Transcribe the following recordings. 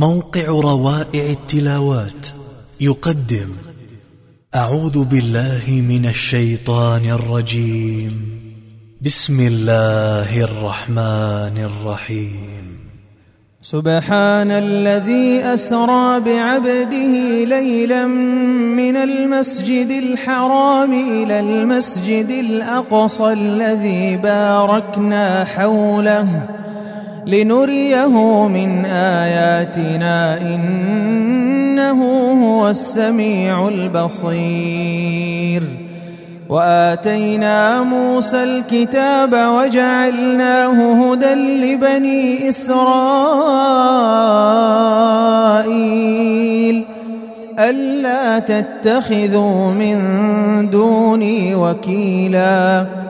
موقع روائع التلاوات. يقدم أعوذ بالله من الشيطان الرجيم. بسم الله الرحمن الرحيم. سبحان الذي أسرى بعبده ليلا من المسجد الحرام إلى المسجد الأقصى الذي باركنا حوله. لنريه من آياتنا إنه هو السميع البصير. وآتينا موسى الكتاب وجعلناه هدى لبني إسرائيل. ألا تتخذوا من دوني وكيلاً.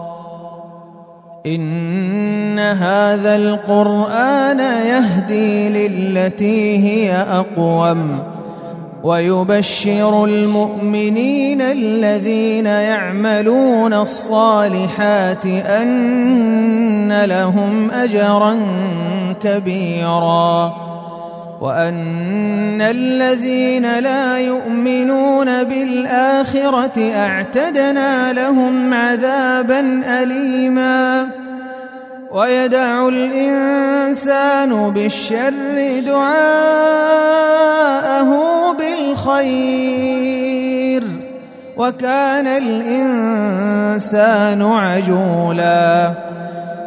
إن هذا القرآن يهدي للتي هي أقوم ويبشر المؤمنين الذين يعملون الصالحات أن لهم أجرا كبيراً وأن الذين لا يؤمنون بالآخرة أعتدنا لهم عذابا أليما. ويدع الإنسان بالشر دعاءه بالخير. وكان الإنسان عجولاً.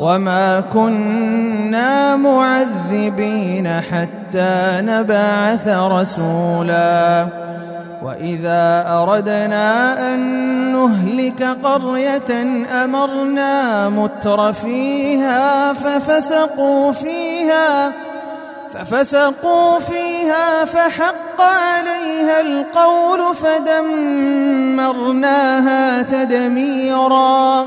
وما كنا معذبين حتى نبعث رسولا واذا اردنا ان نهلك قريه امرنا متر فيها ففسقوا فيها ففسقوا فيها فحق عليها القول فدمرناها تدميرا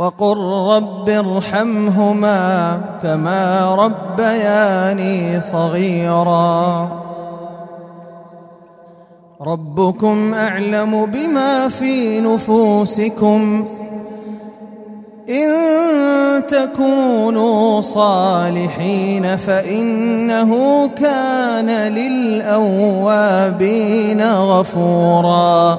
وقل رب ارحمهما كما ربياني صغيرا. ربكم أعلم بما في نفوسكم. إن تكونوا صالحين فإنه كان للأوابين غفورا.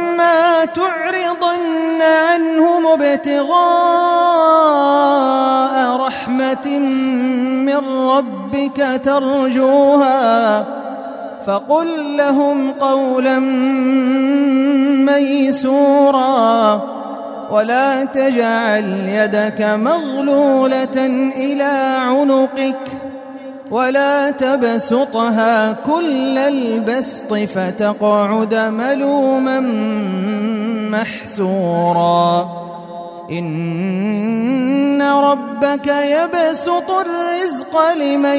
وإما تعرضن عنهم ابتغاء رحمة من ربك ترجوها فقل لهم قولا ميسورا ولا تجعل يدك مغلولة إلى عنقك ولا تبسطها كل البسط فتقعد ملوما محسورا. إن ربك يبسط الرزق لمن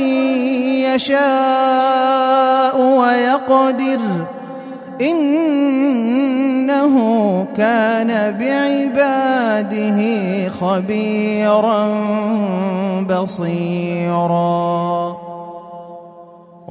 يشاء ويقدر. إنه كان بعباده خبيرا بصيرا.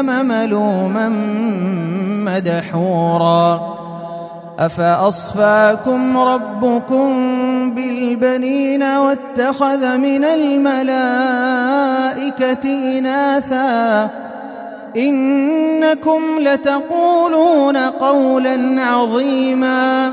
ملوما مدحورا. أفأصفاكم ربكم بالبنين واتخذ من الملائكة إناثا؟ إنكم لتقولون قولا عظيما.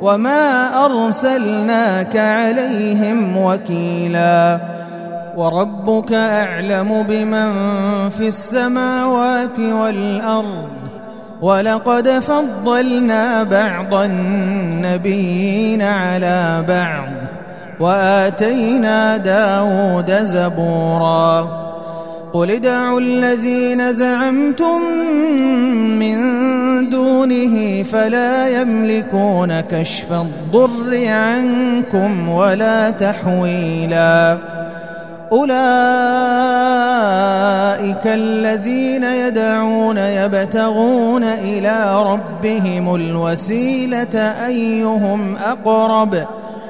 وما أرسلناك عليهم وكيلا وربك أعلم بمن في السماوات والأرض ولقد فضلنا بعض النبيين على بعض وآتينا داود زبورا قل ادعوا الذين زعمتم من دونه فلا يملكون كشف الضر عنكم ولا تحويلا. أولئك الذين يدعون يبتغون إلى ربهم الوسيلة أيهم أقرب.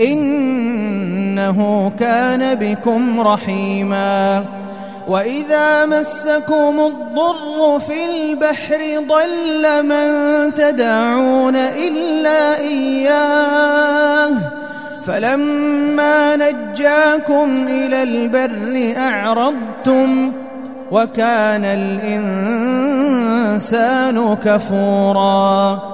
إنه كان بكم رحيما. وإذا مسكم الضر في البحر ضل من تدعون إلا إياه. فلما نجاكم إلى البر أعرضتم وكان الإنسان كفورا.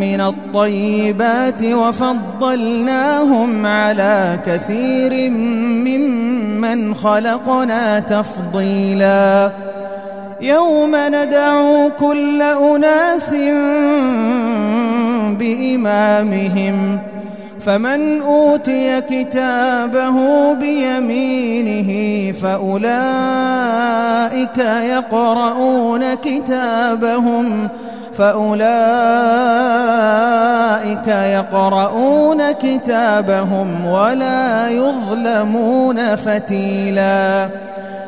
من الطيبات وفضلناهم على كثير ممن خلقنا تفضيلا. يوم ندعو كل أناس بإمامهم فمن أوتي كتابه بيمينه فأولئك يقرؤون كتابهم فأولئك يقرؤون كتابهم ولا يظلمون فتيلاً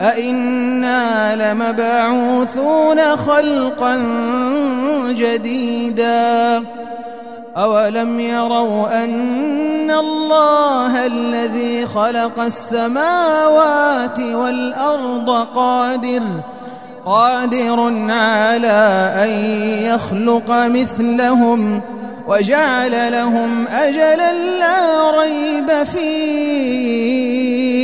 أئنا لمبعوثون خلقا جديدا. أولم يروا أن الله الذي خلق السماوات والأرض قادر قادر على أن يخلق مثلهم وجعل لهم أجلا لا ريب فيه.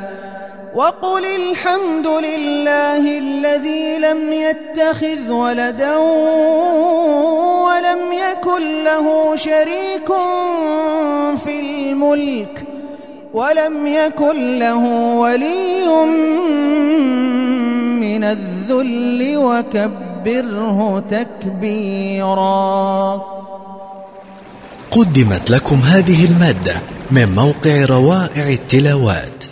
وقل الحمد لله الذي لم يتخذ ولدا ولم يكن له شريك في الملك ولم يكن له ولي من الذل وكبره تكبيرا. قدمت لكم هذه المادة من موقع روائع التلاوات.